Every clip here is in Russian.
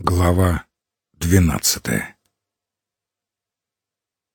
Глава двенадцатая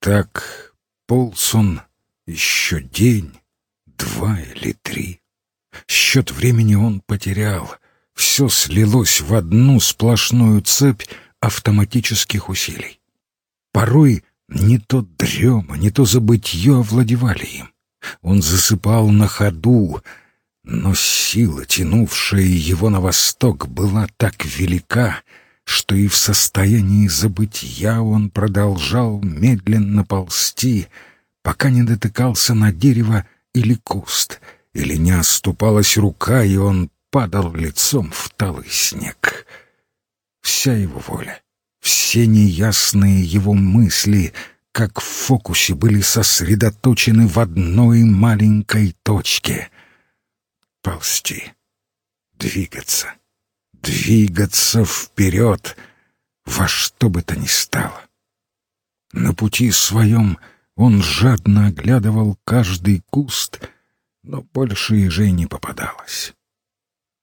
Так полз он еще день, два или три. Счет времени он потерял. Все слилось в одну сплошную цепь автоматических усилий. Порой не то дрема, не то забытье овладевали им. Он засыпал на ходу, но сила, тянувшая его на восток, была так велика, что и в состоянии забытья он продолжал медленно ползти, пока не дотыкался на дерево или куст, или не оступалась рука, и он падал лицом в талый снег. Вся его воля, все неясные его мысли, как в фокусе, были сосредоточены в одной маленькой точке — ползти, двигаться — двигаться вперед во что бы то ни стало. На пути своем он жадно оглядывал каждый куст, но больше ежей не попадалось.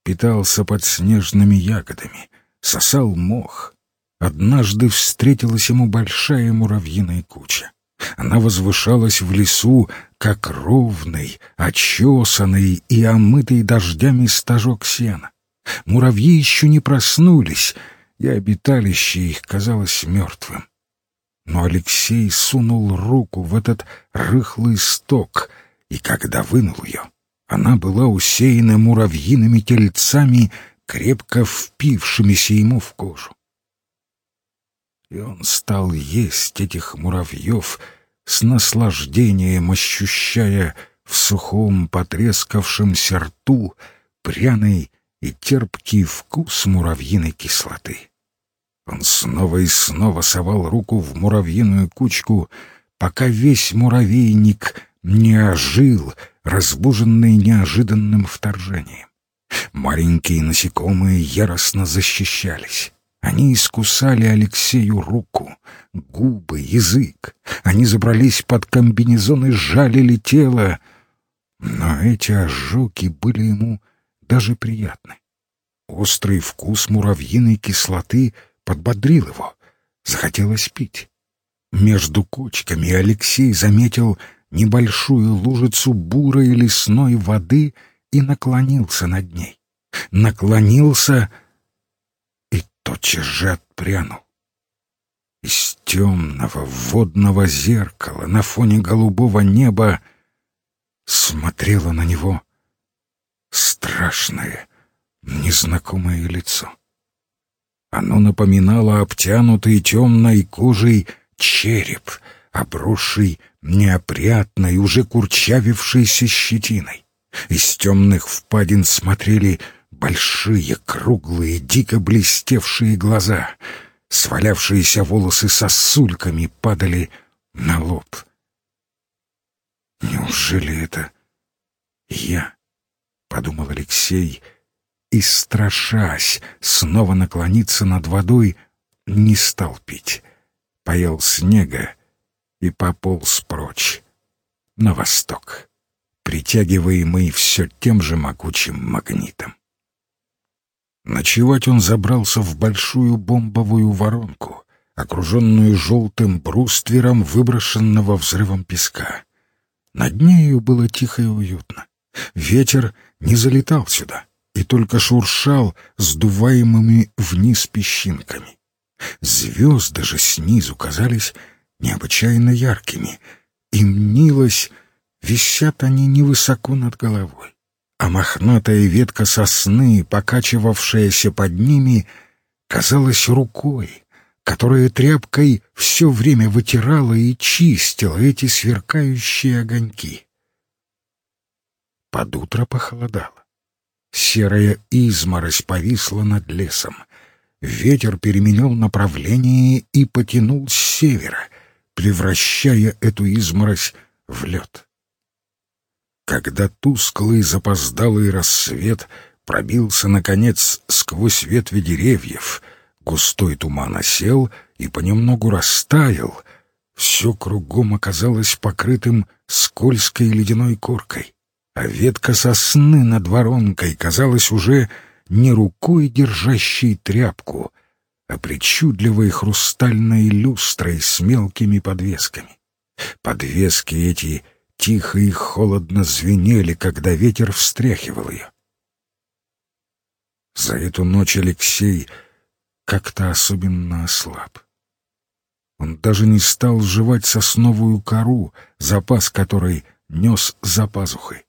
Питался под снежными ягодами, сосал мох. Однажды встретилась ему большая муравьиная куча. Она возвышалась в лесу, как ровный, очесанный и омытый дождями стажок сена. Муравьи еще не проснулись, и обиталище их казалось мертвым. Но Алексей сунул руку в этот рыхлый сток, и когда вынул ее, она была усеяна муравьиными тельцами, крепко впившимися ему в кожу. И он стал есть этих муравьев с наслаждением, ощущая в сухом потрескавшемся рту пряный и терпкий вкус муравьиной кислоты. Он снова и снова совал руку в муравьиную кучку, пока весь муравейник не ожил, разбуженный неожиданным вторжением. Маленькие насекомые яростно защищались. Они искусали Алексею руку, губы, язык. Они забрались под комбинезон и жалили тело. Но эти ожоги были ему даже приятны. Острый вкус муравьиной кислоты подбодрил его. Захотелось пить. Между кочками Алексей заметил небольшую лужицу бурой лесной воды и наклонился над ней. Наклонился и тотчас же отпрянул. Из темного водного зеркала на фоне голубого неба смотрело на него страшное, незнакомое лицо. Оно напоминало обтянутый темной кожей череп, обросший неопрятной, уже курчавившейся щетиной. Из темных впадин смотрели большие, круглые, дико блестевшие глаза. Свалявшиеся волосы сосульками падали на лоб. «Неужели это я?» Подумал Алексей, и, страшась снова наклониться над водой, не стал пить. Поел снега и пополз прочь, на восток, притягиваемый все тем же могучим магнитом. Ночевать он забрался в большую бомбовую воронку, окруженную желтым бруствером выброшенного взрывом песка. Над нею было тихо и уютно. Ветер не залетал сюда и только шуршал сдуваемыми вниз песчинками. Звезды же снизу казались необычайно яркими, и мнилось, висят они невысоко над головой, а мохнатая ветка сосны, покачивавшаяся под ними, казалась рукой, которая тряпкой все время вытирала и чистила эти сверкающие огоньки. Под утро похолодало. Серая изморозь повисла над лесом. Ветер переменил направление и потянул с севера, превращая эту изморозь в лед. Когда тусклый запоздалый рассвет пробился, наконец, сквозь ветви деревьев, густой туман осел и понемногу растаял, все кругом оказалось покрытым скользкой ледяной коркой а ветка сосны над воронкой казалась уже не рукой, держащей тряпку, а причудливой хрустальной люстрой с мелкими подвесками. Подвески эти тихо и холодно звенели, когда ветер встряхивал ее. За эту ночь Алексей как-то особенно ослаб. Он даже не стал жевать сосновую кору, запас которой нес за пазухой.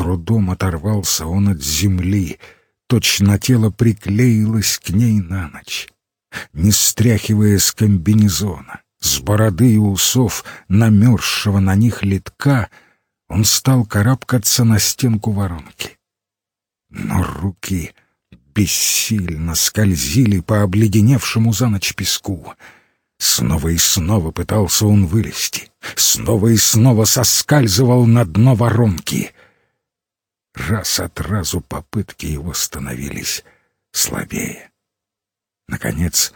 Трудом оторвался он от земли, точно тело приклеилось к ней на ночь. Не стряхивая с комбинезона, с бороды и усов, намерзшего на них литка, он стал карабкаться на стенку воронки. Но руки бессильно скользили по обледеневшему за ночь песку. Снова и снова пытался он вылезти, снова и снова соскальзывал на дно воронки. Раз от разу попытки его становились слабее. Наконец,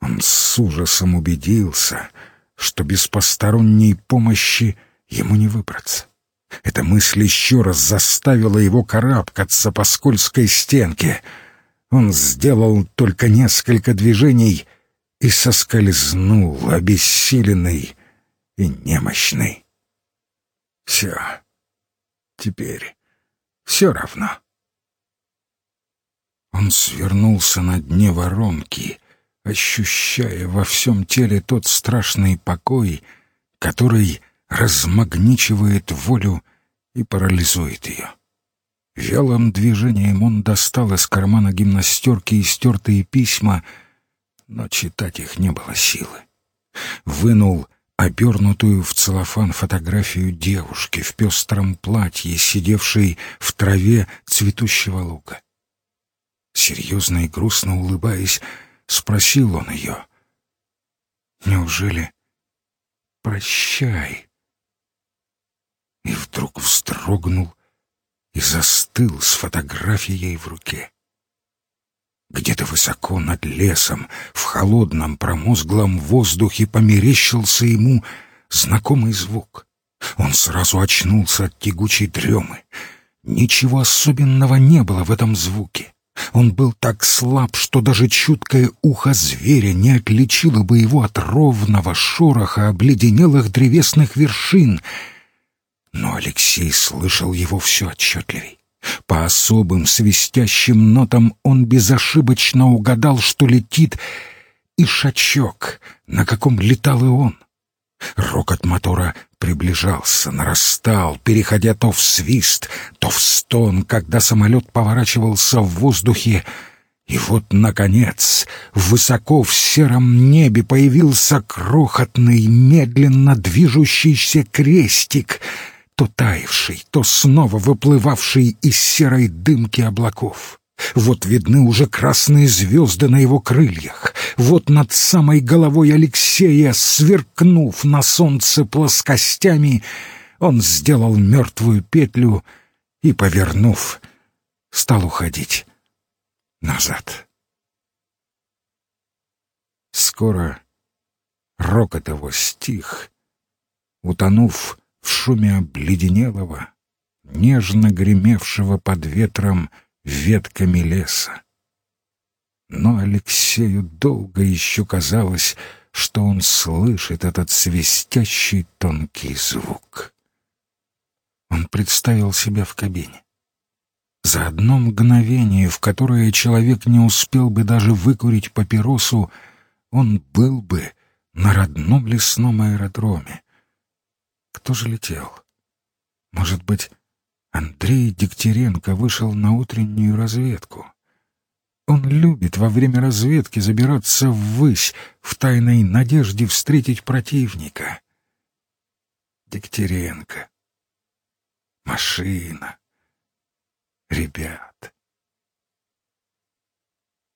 он с ужасом убедился, что без посторонней помощи ему не выбраться. Эта мысль еще раз заставила его карабкаться по скользкой стенке. Он сделал только несколько движений и соскользнул, обессиленный и немощный. Все. Теперь все равно. Он свернулся на дне воронки, ощущая во всем теле тот страшный покой, который размагничивает волю и парализует ее. Вялым движением он достал из кармана гимнастерки истертые письма, но читать их не было силы. Вынул обернутую в целлофан фотографию девушки в пестром платье, сидевшей в траве цветущего лука. Серьезно и грустно улыбаясь, спросил он ее. «Неужели прощай?» и вдруг вздрогнул и застыл с фотографией в руке. Где-то высоко над лесом, в холодном промозглом воздухе померещился ему знакомый звук. Он сразу очнулся от тягучей дремы. Ничего особенного не было в этом звуке. Он был так слаб, что даже чуткое ухо зверя не отличило бы его от ровного шороха обледенелых древесных вершин — но Алексей слышал его все отчетливей. По особым свистящим нотам он безошибочно угадал, что летит ишачок, на каком летал и он. Рокот мотора приближался, нарастал, переходя то в свист, то в стон, когда самолет поворачивался в воздухе, и вот, наконец, высоко в сером небе появился крохотный, медленно движущийся крестик — то таявший, то снова выплывавший из серой дымки облаков. Вот видны уже красные звезды на его крыльях. Вот над самой головой Алексея, сверкнув на солнце плоскостями, он сделал мертвую петлю и, повернув, стал уходить назад. Скоро рокот его стих, утонув в шуме обледенелого, нежно гремевшего под ветром ветками леса. Но Алексею долго еще казалось, что он слышит этот свистящий тонкий звук. Он представил себя в кабине. За одно мгновение, в которое человек не успел бы даже выкурить папиросу, он был бы на родном лесном аэродроме, кто же летел? Может быть, Андрей Дегтяренко вышел на утреннюю разведку? Он любит во время разведки забираться ввысь в тайной надежде встретить противника. Дегтяренко. Машина. Ребят.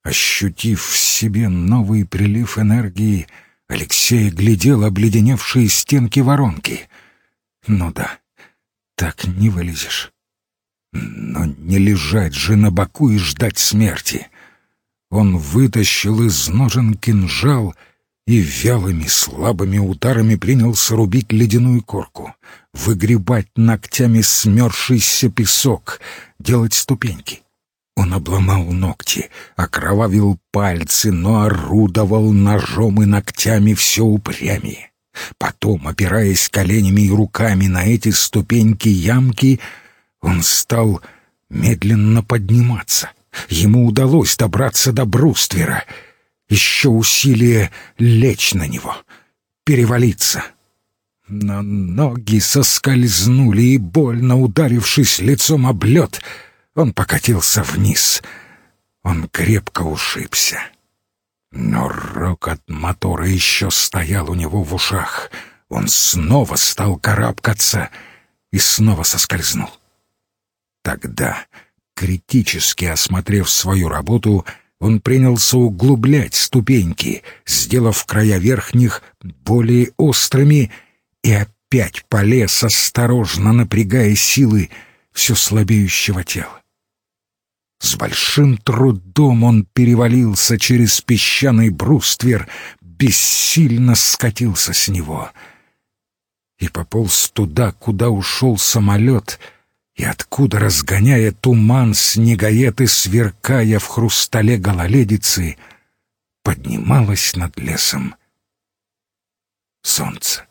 Ощутив в себе новый прилив энергии, Алексей глядел обледеневшие стенки воронки — ну да, так не вылезешь. Но не лежать же на боку и ждать смерти. Он вытащил из ножен кинжал и вялыми слабыми ударами принялся рубить ледяную корку, выгребать ногтями смерзшийся песок, делать ступеньки. Он обломал ногти, окровавил пальцы, но орудовал ножом и ногтями все упрямее. Потом, опираясь коленями и руками на эти ступеньки ямки, он стал медленно подниматься. Ему удалось добраться до бруствера. Еще усилие лечь на него, перевалиться. Но ноги соскользнули, и, больно ударившись лицом об лед, он покатился вниз. Он крепко ушибся. Но рокот мотора еще стоял у него в ушах. Он снова стал карабкаться и снова соскользнул. Тогда, критически осмотрев свою работу, он принялся углублять ступеньки, сделав края верхних более острыми, и опять полез, осторожно напрягая силы все слабеющего тела. С большим трудом он перевалился через песчаный бруствер, бессильно скатился с него и пополз туда, куда ушел самолет — и откуда, разгоняя туман, снегоед и сверкая в хрустале гололедицы, поднималось над лесом солнце.